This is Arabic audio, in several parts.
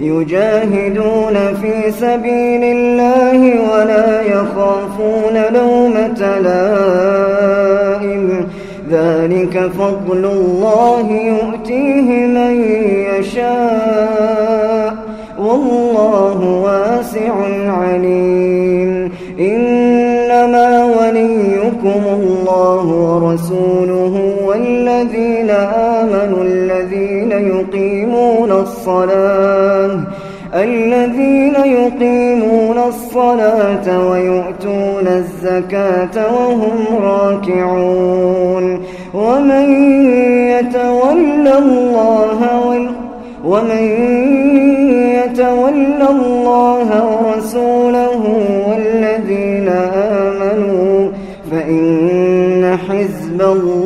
يجاهدون في سبيل الله ولا يخافون لومة لائم. ذلك فضل الله يؤتيه من يشاء. والله واسع عليم. إنما وليكم الله ورسوله. والذين آمنوا الذين يقيمون الصلاة الذين يقيمون الصلاة ويؤتون الزكاة وهم راكعون. ومن يتولى الله ومن يتولى الله ورسوله والذين آمنوا فإن حزب الله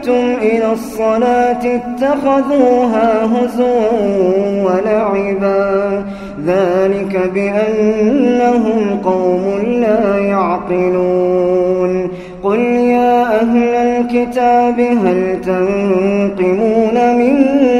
ناديتم إلى الصلاة اتخذوها هزوا ولعبا. ذلك بأنهم قوم لا يعقلون. قل يا أهل الكتاب هل تنقمون منا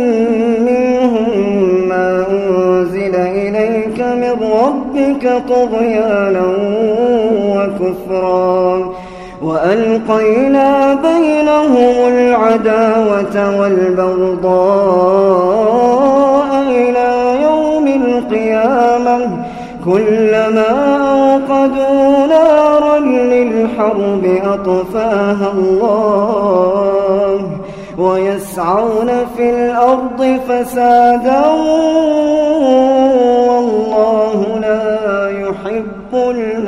ربك طغيانا وكفرا وألقينا بينهم العداوة والبغضاء إلى يوم القيامة كلما أوقدوا نارا للحرب أطفاها الله ويسعون في الأرض فسادا والله لا رب